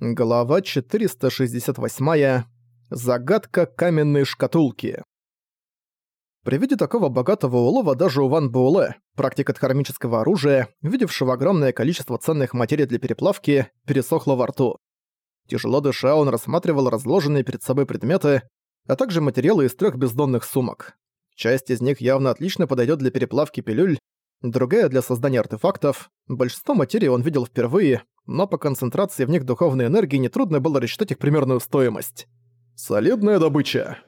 Глава 468. Загадка каменной шкатулки. При виде такого богатого улова даже у Ван Буэлэ, практика кармического оружия, видевшего огромное количество ценных материй для переплавки, пересохло во рту. Тяжело дыша, он рассматривал разложенные перед собой предметы, а также материалы из трех бездонных сумок. Часть из них явно отлично подойдет для переплавки пилюль, другая для создания артефактов. Большинство материй он видел впервые, но по концентрации в них духовной энергии нетрудно было рассчитать их примерную стоимость. Солидная добыча.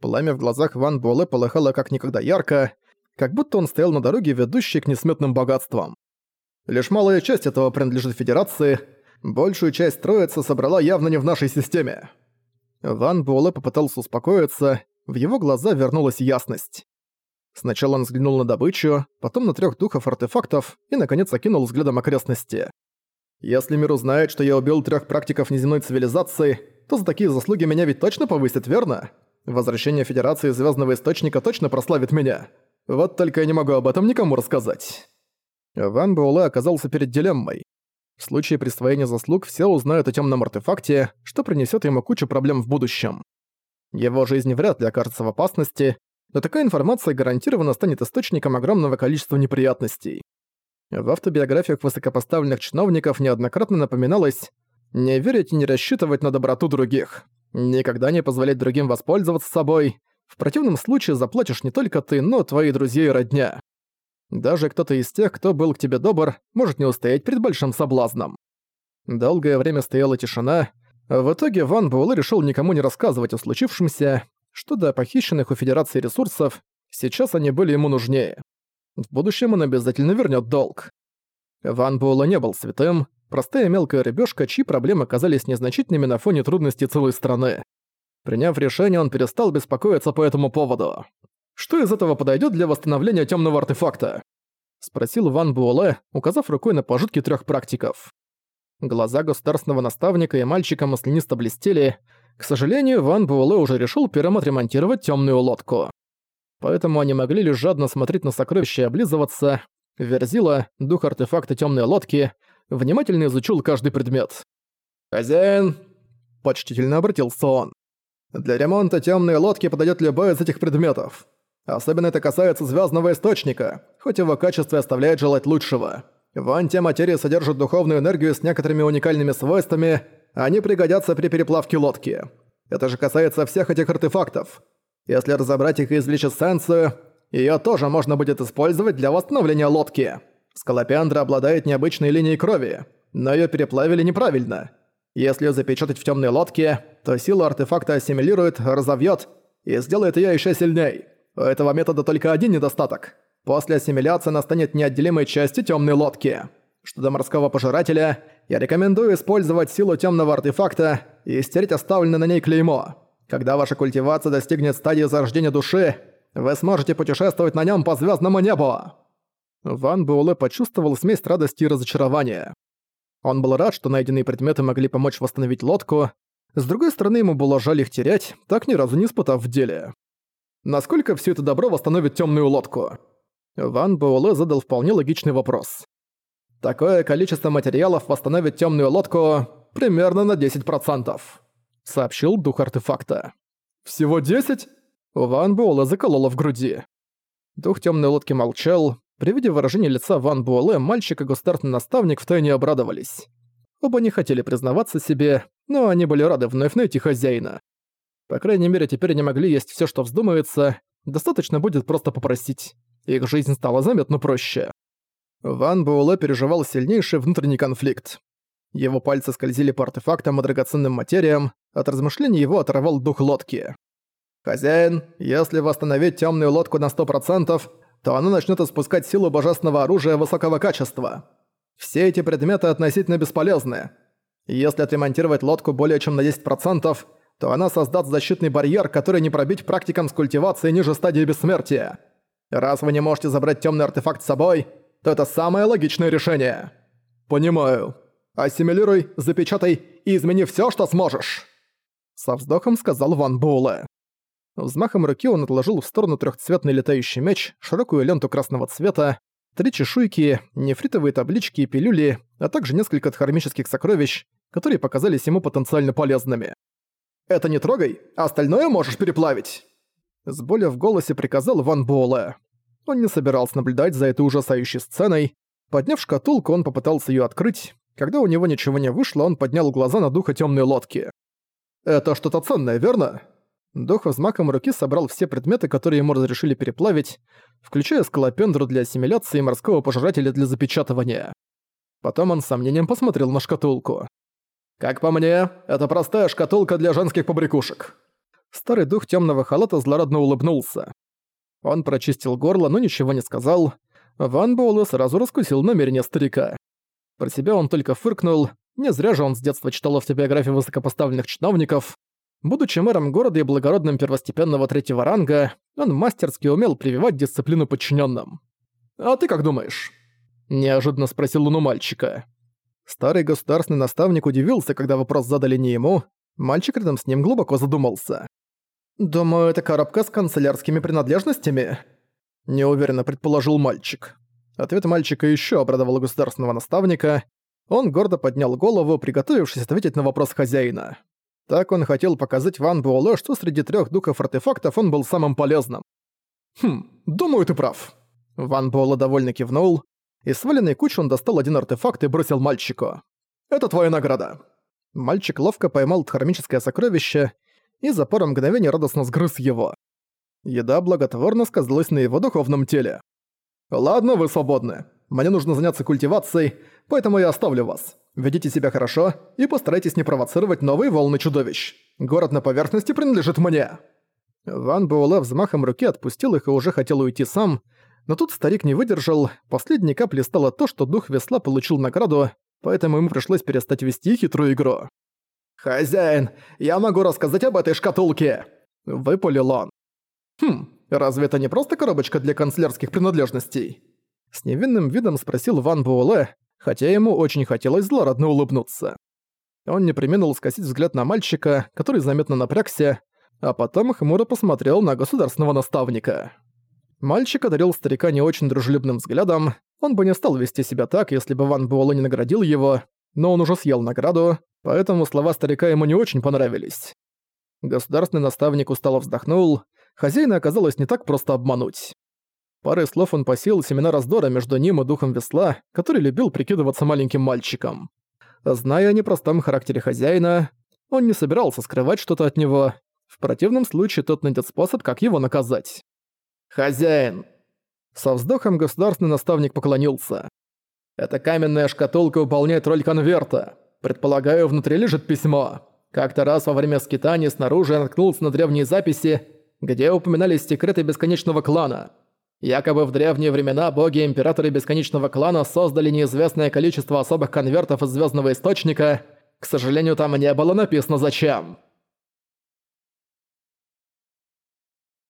Пламя в глазах Ван Буэлэ полыхало как никогда ярко, как будто он стоял на дороге, ведущей к несметным богатствам. Лишь малая часть этого принадлежит Федерации, большую часть троица собрала явно не в нашей системе. Ван Буэлэ попытался успокоиться, в его глаза вернулась ясность. Сначала он взглянул на добычу, потом на трех духов артефактов и, наконец, окинул взглядом окрестности. Если мир узнает, что я убил трех практиков неземной цивилизации, то за такие заслуги меня ведь точно повысят, верно? Возвращение Федерации Звездного Источника точно прославит меня. Вот только я не могу об этом никому рассказать. Ван Буэлэ оказался перед дилеммой. В случае присвоения заслуг все узнают о темном артефакте, что принесет ему кучу проблем в будущем. Его жизнь вряд ли окажется в опасности, но такая информация гарантированно станет источником огромного количества неприятностей. В автобиографиях высокопоставленных чиновников неоднократно напоминалось «не верить и не рассчитывать на доброту других», «никогда не позволять другим воспользоваться собой», «в противном случае заплатишь не только ты, но твои друзья и родня». Даже кто-то из тех, кто был к тебе добр, может не устоять перед большим соблазном. Долгое время стояла тишина, в итоге Ван Буэлэ решил никому не рассказывать о случившемся, что до похищенных у Федерации ресурсов, сейчас они были ему нужнее. В будущем он обязательно вернет долг. Ван Буэлла не был святым, простая мелкая рыбешка, чьи проблемы казались незначительными на фоне трудностей целой страны. Приняв решение, он перестал беспокоиться по этому поводу. «Что из этого подойдет для восстановления темного артефакта?» — спросил Ван Буэлэ, указав рукой на пожитки трех практиков. Глаза государственного наставника и мальчика маслянисто блестели. К сожалению, Ван Буэлэ уже решил первым отремонтировать темную лодку поэтому они могли лишь жадно смотреть на сокровища и облизываться. Верзила, дух артефакта темной лодки, внимательно изучил каждый предмет. «Хозяин!» – почтительно обратился он. «Для ремонта темной лодки подойдет любой из этих предметов. Особенно это касается звездного источника, хоть его качество оставляет желать лучшего. Вон те материи содержат духовную энергию с некоторыми уникальными свойствами, они пригодятся при переплавке лодки. Это же касается всех этих артефактов. Если разобрать их и извлечь эссенцию, её тоже можно будет использовать для восстановления лодки. Скалопендра обладает необычной линией крови, но её переплавили неправильно. Если её запечатать в тёмной лодке, то сила артефакта ассимилирует, разовьёт и сделает её ещё сильней. У этого метода только один недостаток. После ассимиляции она станет неотделимой частью тёмной лодки. Что до морского пожирателя, я рекомендую использовать силу тёмного артефакта и стереть оставленное на ней клеймо. Когда ваша культивация достигнет стадии зарождения души, вы сможете путешествовать на нем по звездному небу!» Ван Буэлэ почувствовал смесь радости и разочарования. Он был рад, что найденные предметы могли помочь восстановить лодку, с другой стороны, ему было жаль их терять, так ни разу не испытав в деле. Насколько все это добро восстановит темную лодку? Ван Буэлэ задал вполне логичный вопрос. Такое количество материалов восстановит темную лодку примерно на 10% сообщил дух артефакта. «Всего десять?» У Ван Буэлэ заколола в груди. Дух темной лодки молчал. При виде выражения лица Ван Буэлэ мальчик и государственный наставник втайне обрадовались. Оба не хотели признаваться себе, но они были рады вновь найти хозяина. По крайней мере, теперь они могли есть все, что вздумается, достаточно будет просто попросить. Их жизнь стала заметно проще. Ван Буэлэ переживал сильнейший внутренний конфликт. Его пальцы скользили по артефактам и драгоценным материям, от размышлений его оторвал дух лодки. «Хозяин, если восстановить темную лодку на 100%, то она начнет испускать силу божественного оружия высокого качества. Все эти предметы относительно бесполезны. Если отремонтировать лодку более чем на 10%, то она создаст защитный барьер, который не пробить практикам с культивацией ниже стадии бессмертия. Раз вы не можете забрать темный артефакт с собой, то это самое логичное решение». «Понимаю», Ассимилируй, запечатай и измени все, что сможешь!» Со вздохом сказал Ван Буэлэ. Взмахом руки он отложил в сторону трехцветный летающий меч, широкую ленту красного цвета, три чешуйки, нефритовые таблички и пилюли, а также несколько дхармических сокровищ, которые показались ему потенциально полезными. «Это не трогай, а остальное можешь переплавить!» С болью в голосе приказал Ван Буэлэ. Он не собирался наблюдать за этой ужасающей сценой. Подняв шкатулку, он попытался ее открыть. Когда у него ничего не вышло, он поднял глаза на духа темной лодки. «Это что-то ценное, верно?» Дух взмахом руки собрал все предметы, которые ему разрешили переплавить, включая скалопендру для ассимиляции и морского пожирателя для запечатывания. Потом он с сомнением посмотрел на шкатулку. «Как по мне, это простая шкатулка для женских побрякушек». Старый дух темного халата злорадно улыбнулся. Он прочистил горло, но ничего не сказал. Ван Боулу сразу раскусил намерение старика. Про себя он только фыркнул, не зря же он с детства читал автобиографии высокопоставленных чиновников. Будучи мэром города и благородным первостепенного третьего ранга, он мастерски умел прививать дисциплину подчиненным. «А ты как думаешь?» – неожиданно спросил он у мальчика. Старый государственный наставник удивился, когда вопрос задали не ему. Мальчик рядом с ним глубоко задумался. «Думаю, это коробка с канцелярскими принадлежностями?» Неуверенно предположил мальчик. Ответ мальчика еще обрадовал государственного наставника. Он гордо поднял голову, приготовившись ответить на вопрос хозяина. Так он хотел показать Ван Буэлэ, что среди трех духов-артефактов он был самым полезным. «Хм, думаю, ты прав». Ван Буэлэ довольно кивнул. Из сваленной кучи он достал один артефакт и бросил мальчику. «Это твоя награда». Мальчик ловко поймал дхармическое сокровище и за пару мгновений радостно сгрыз его. Еда благотворно сказалась на его духовном теле. «Ладно, вы свободны. Мне нужно заняться культивацией, поэтому я оставлю вас. Ведите себя хорошо и постарайтесь не провоцировать новые волны чудовищ. Город на поверхности принадлежит мне». Ван Буэлэ взмахом руки отпустил их и уже хотел уйти сам, но тут старик не выдержал, последней каплей стало то, что дух весла получил награду, поэтому ему пришлось перестать вести хитрую игру. «Хозяин, я могу рассказать об этой шкатулке!» – выпалил он. «Хм, разве это не просто коробочка для канцлерских принадлежностей?» С невинным видом спросил Ван Буэлэ, хотя ему очень хотелось злорадно улыбнуться. Он не преминул скосить взгляд на мальчика, который заметно напрягся, а потом хмуро посмотрел на государственного наставника. Мальчик одарил старика не очень дружелюбным взглядом, он бы не стал вести себя так, если бы Ван Буэлэ не наградил его, но он уже съел награду, поэтому слова старика ему не очень понравились. Государственный наставник устало вздохнул, хозяина оказалось не так просто обмануть. Парой слов он посеял семена раздора между ним и духом весла, который любил прикидываться маленьким мальчиком. Зная о непростом характере хозяина, он не собирался скрывать что-то от него. В противном случае тот найдет способ, как его наказать. «Хозяин!» Со вздохом государственный наставник поклонился. «Эта каменная шкатулка выполняет роль конверта. Предполагаю, внутри лежит письмо. Как-то раз во время скитания снаружи я наткнулся на древние записи, где упоминались секреты бесконечного клана. Якобы в древние времена боги-императоры Бесконечного Клана создали неизвестное количество особых конвертов из Звездного Источника. К сожалению, там не было написано зачем.